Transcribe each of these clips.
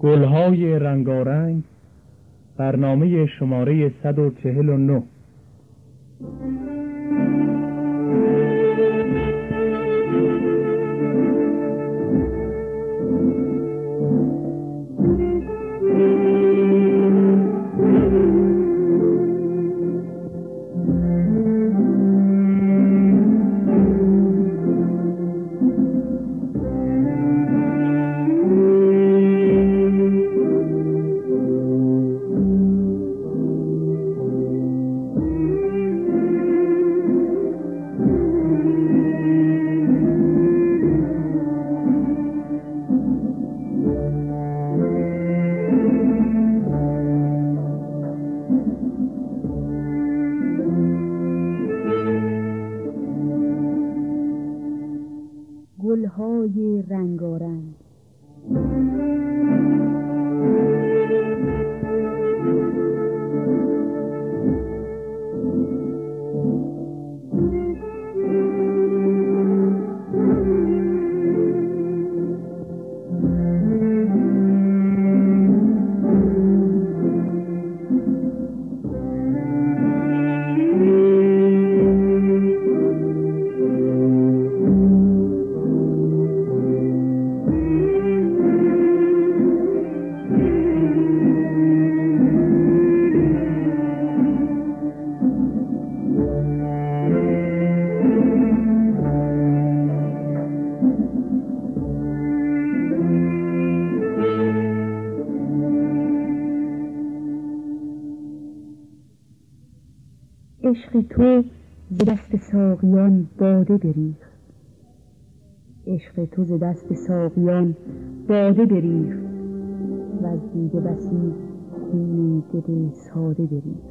گلهای رنگارنگ برنامه شماره 149 عشق تو ز دست ساقیان باده بریخت و از دیده بسی خون دل ساده بریخت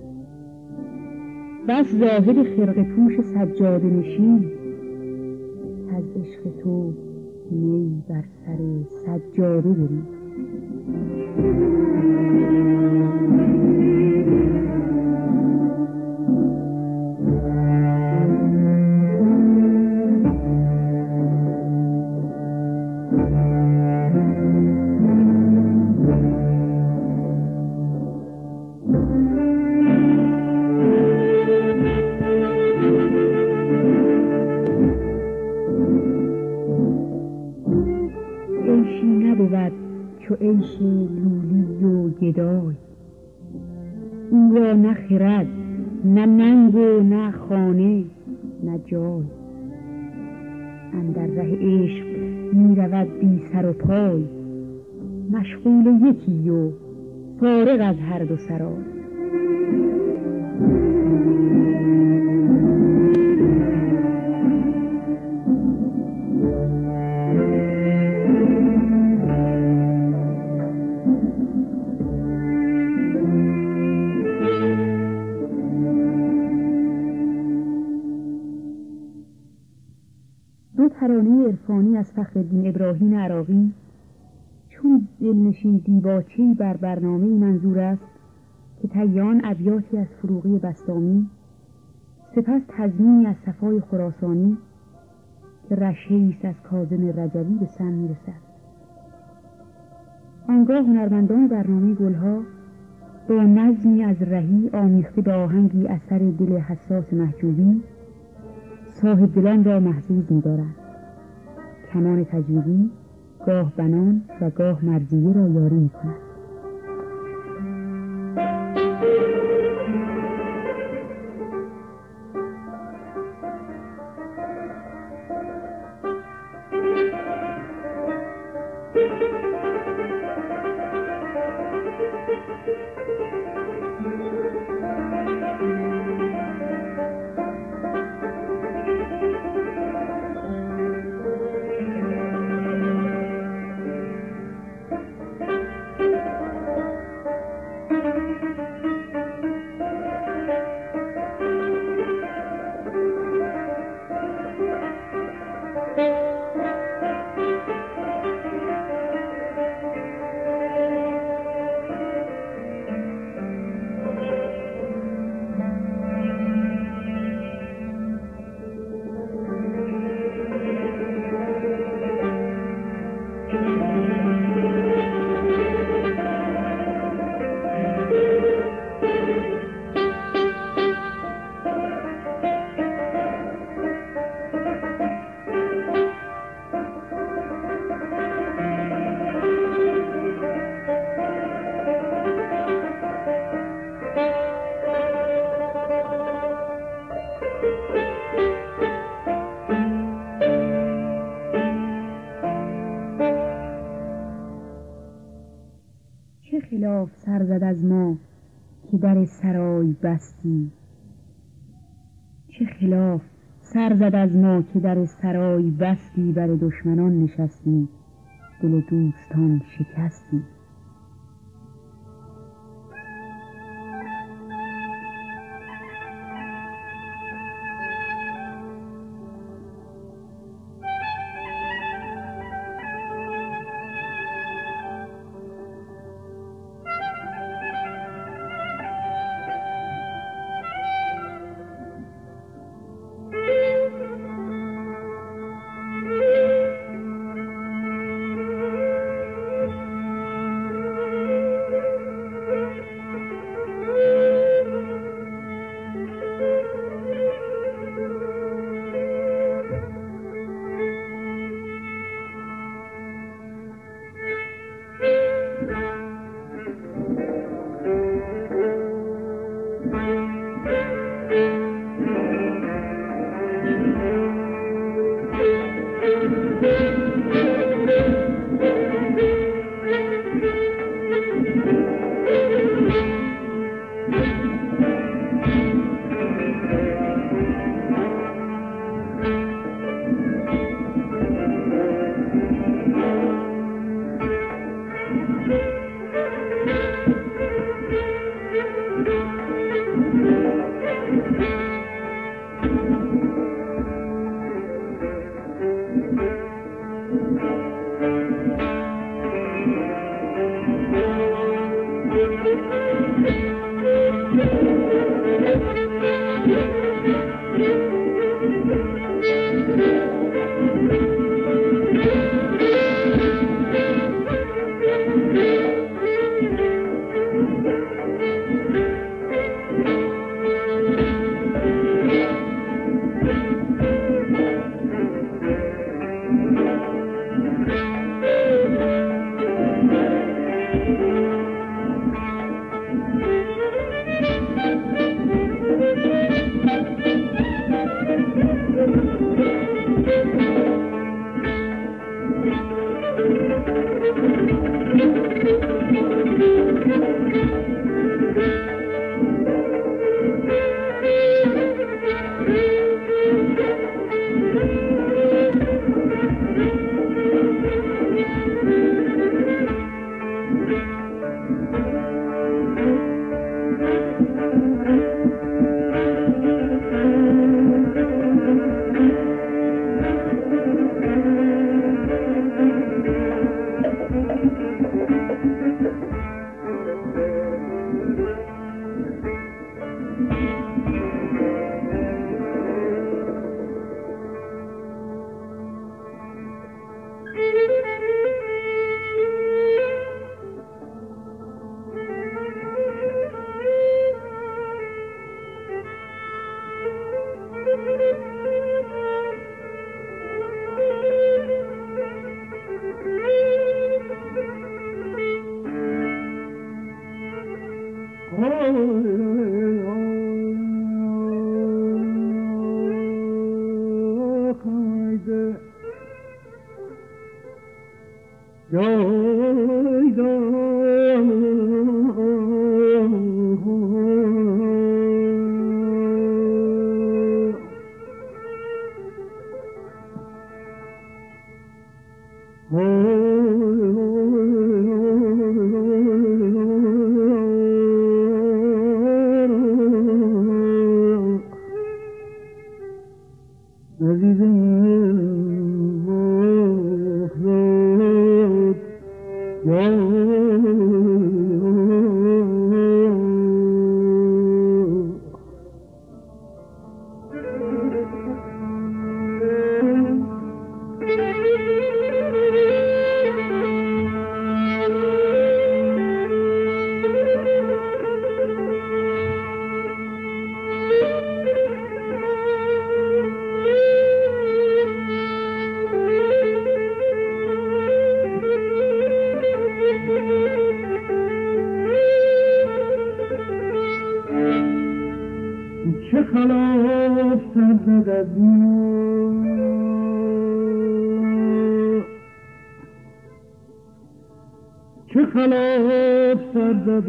بس زاهد خرق پوش سجاده نشین از عشق تو می بر سر سجاده بریخت دو سرای دو ترانه عرفانی از فخرالدین ابراهیم عراقی چون دلنشین دیباچهای بر برنامه منظور است که تیان از فروغی بستامی سپس تضمینی از صفای خراسانی که رشه‌ای است از کاظم رجبی به سم می‌رسد. آنگاه هنرمندان برنامه گلها با نظمی از رهی آمیخته به آهنگی اثر دل حساس محجوبی صاحب دلان را محظوظ می‌دارند. کمان تجویدی گاه بنان و گاه مرزیه را یاری می‌کند. خلاف سر زد از ما که در سرای بستی. چه خلاف سر زد از ما که در سرای بستی بر دشمنان نشستی. دل دوستان شکستی.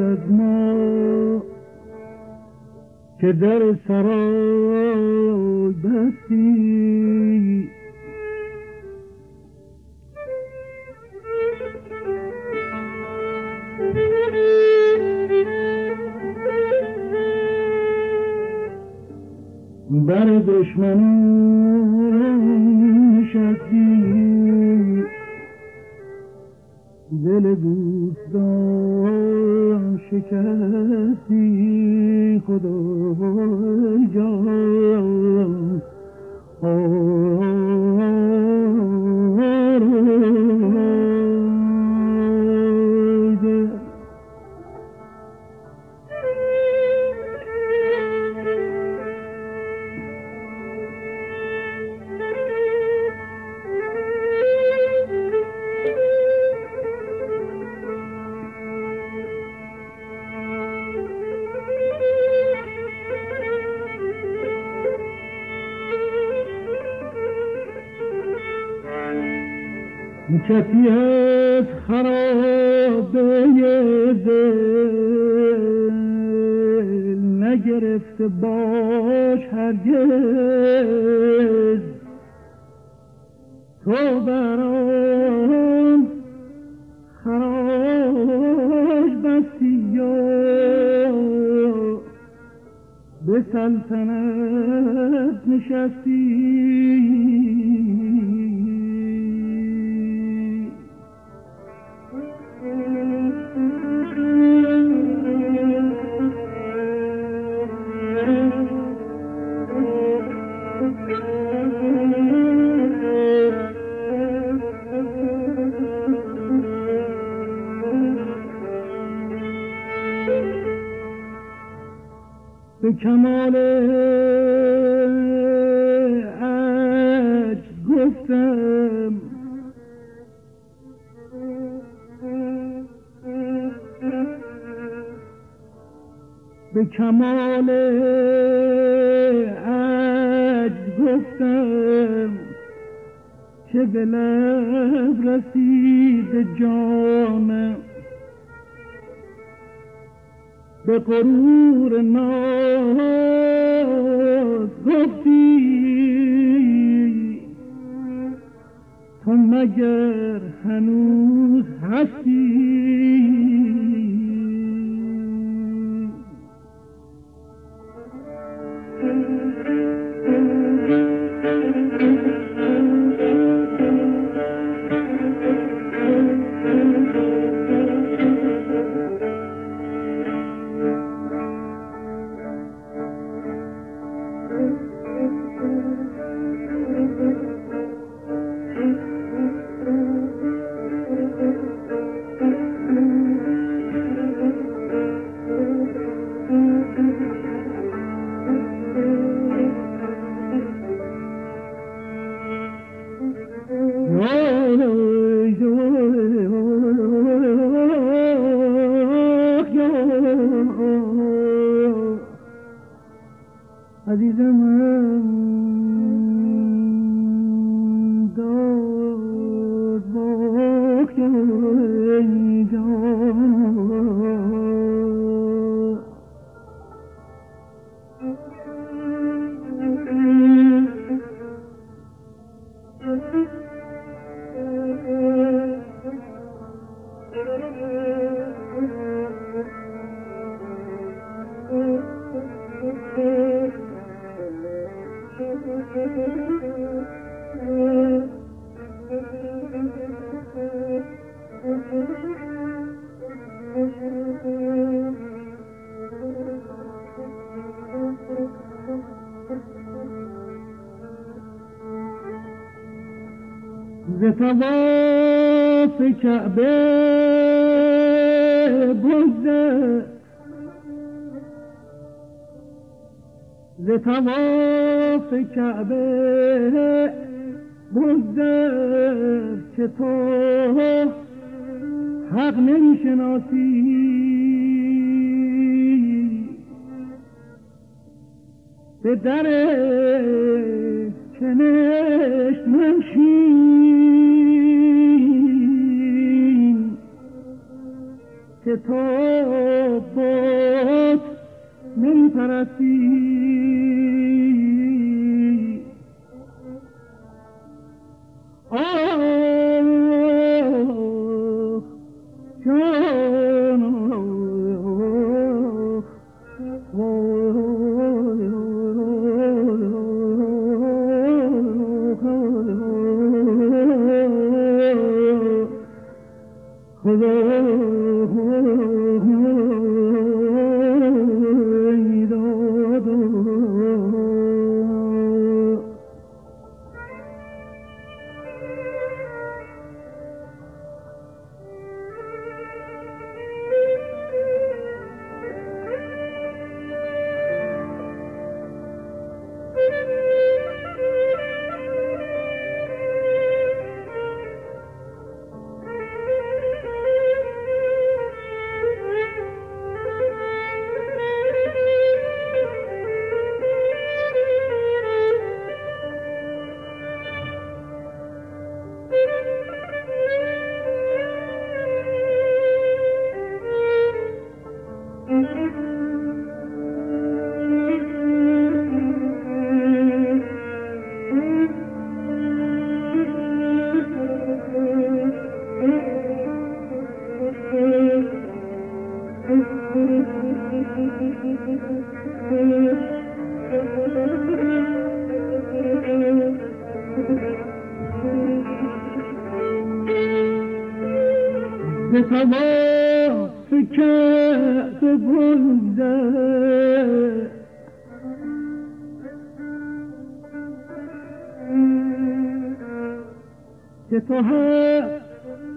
از ما که در سرای دوستان کسی از خرابه دل نگرفته باش هرگز. تو برام خراج بستی یا به سلطنت نشستی؟ کمال عجز گفتم. به کمال عجز گفتم که به لب رسید جانم. به قرور ناز گفتی تو مگر هنوز هستی؟ به در کنش منشین که تو بود نمی پرستی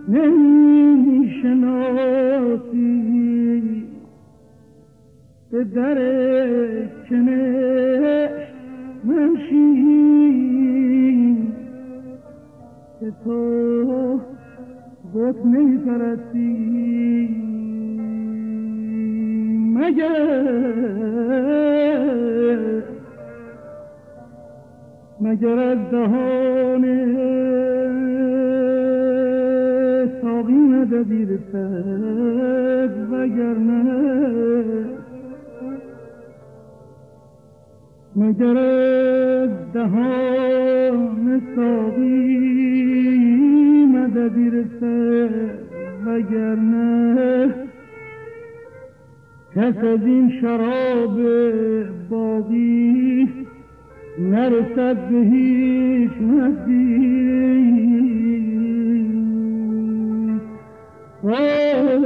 نمی شناسی به در کنش که تو نمی پرستی مگر مگر از دهان سد وگرنه مگر از دهان ساقی مددی رسد وگرنه کس از این شراب باقی نرسد به هیچ جانم Mm-hmm.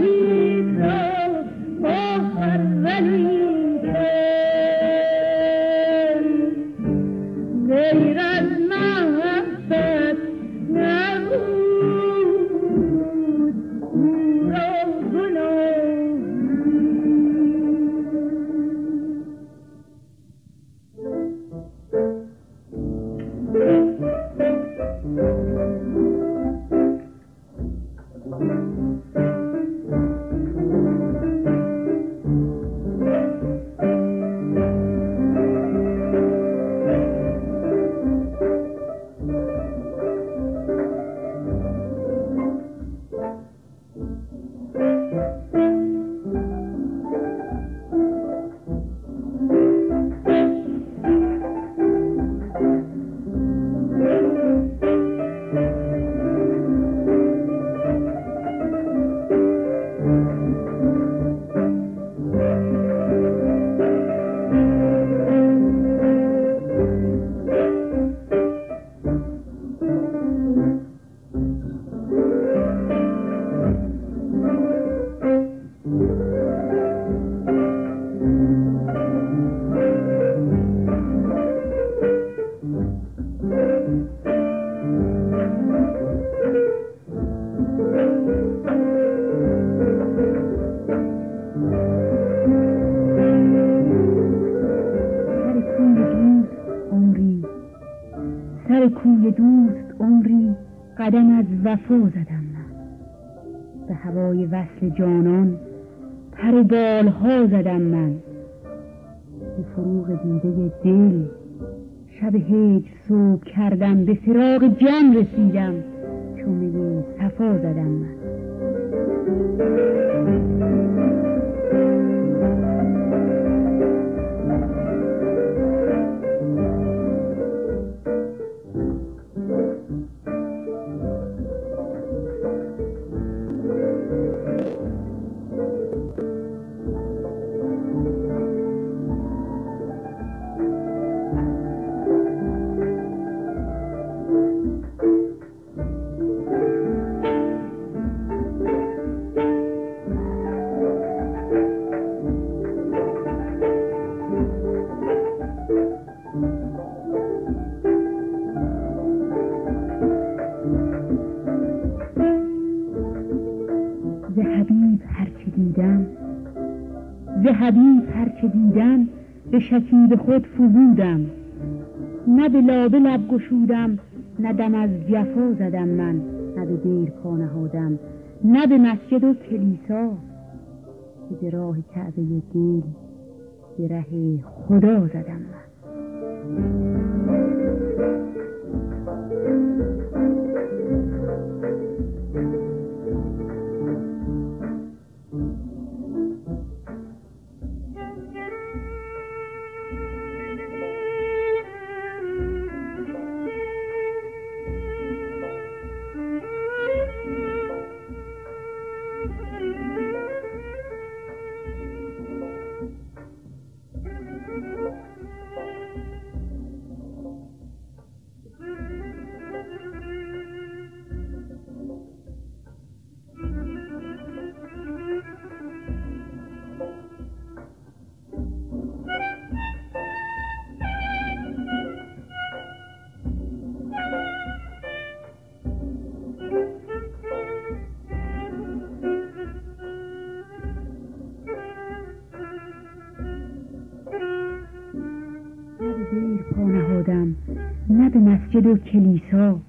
کشتی وصل جانان پر و بالها زدم من. به فروغ دیده دل شب هیچ صبح کردم به فراغ جمع رسیدم. چون صفا زدم من. شکیب خود فزودم. نه به لابه لب گشودم نه دم از جفا زدم من نه به دیر پا نهادم نه به مسجد و کلیسا. که به راه کعبه دل به ره خدا زدم من. به مسجد و کلیسا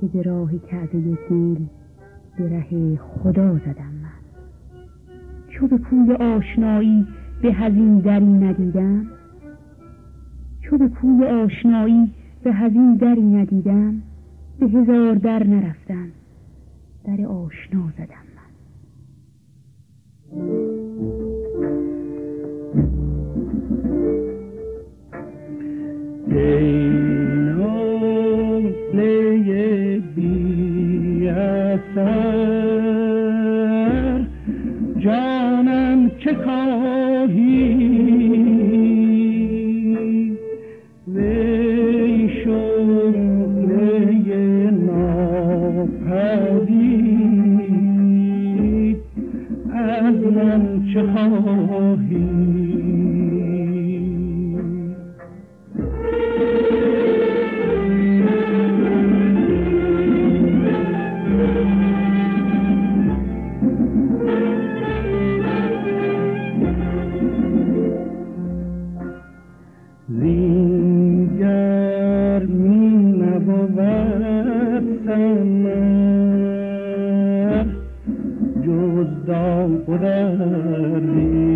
که به راه کعبه دل به ره خدا زدم من. چو به کوی آشنایی به هزین دری ندیدم؟ چو به کوی آشنایی به هزین دری ندیدم؟ به هزار در نرفتم در آشنا زدم من. اثر جانم چه خواهی؟ وی شغله ناپدید. از من چه خواهی؟ سمر جز داغ و دردی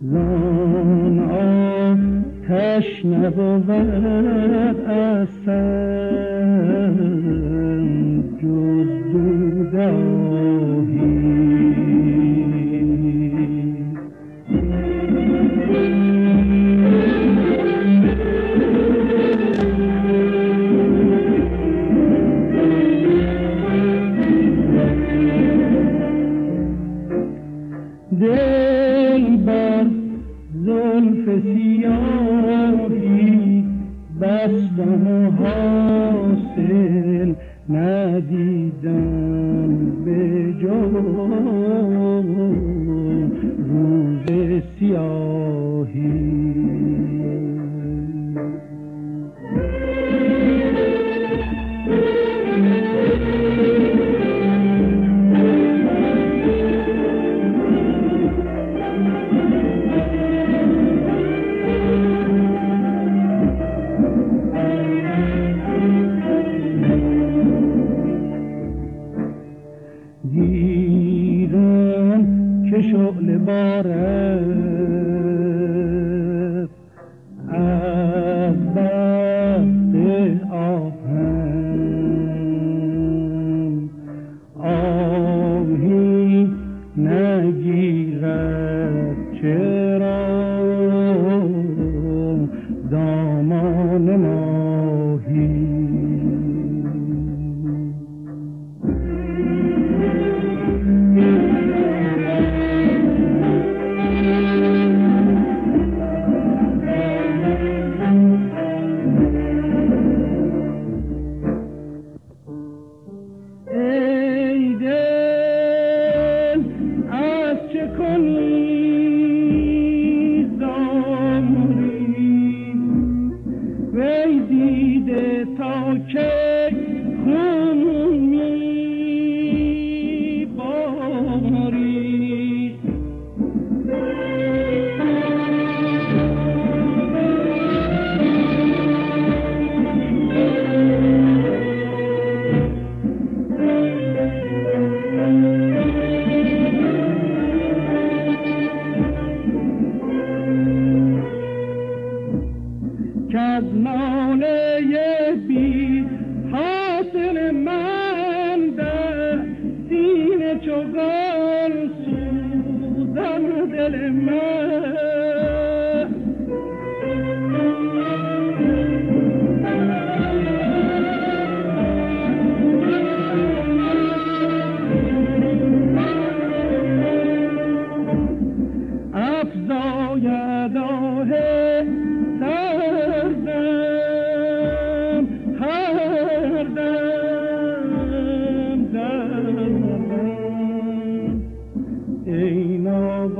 زان آتش نبود اصلا جز دوداهی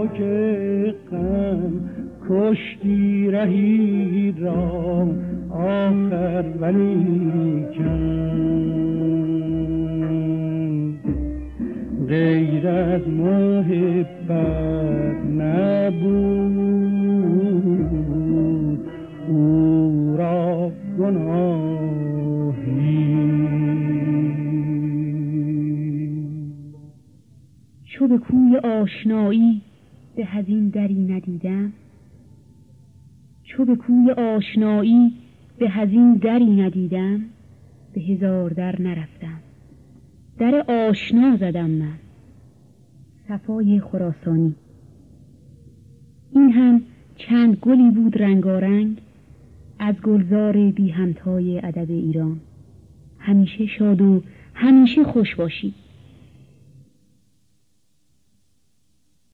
نابک غم کشتی رهی را. آخر ولیکن غیر از محبت ندیدم چو به کوی آشنایی به از این دری ندیدم به هزار در نرفتم. در آشنا زدم من. صفای خراسانی. این هم چند گلی بود رنگارنگ از گلزار بی همتای ادب ایران. همیشه شاد و همیشه خوش باشید